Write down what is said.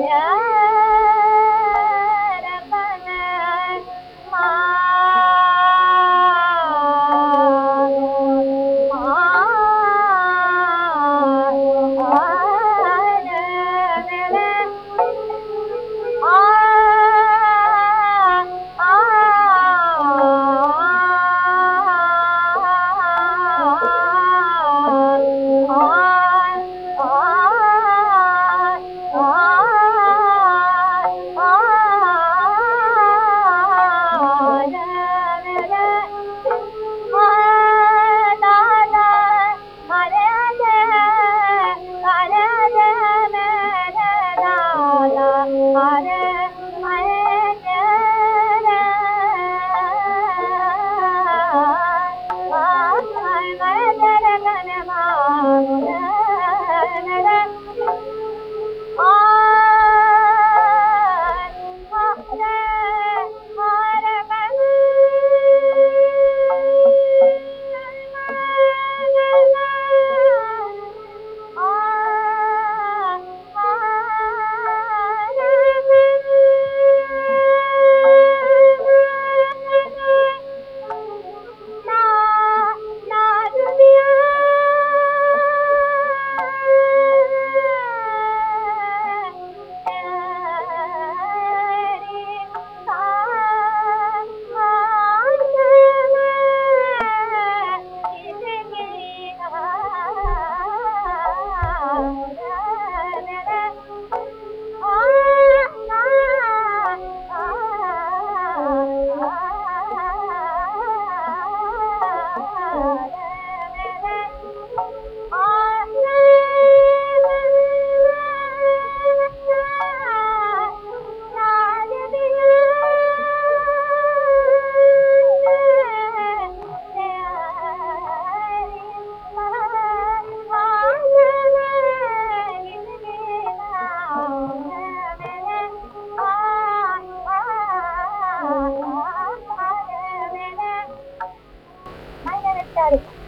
Yeah. Yeah. நல்லா இருக்கும்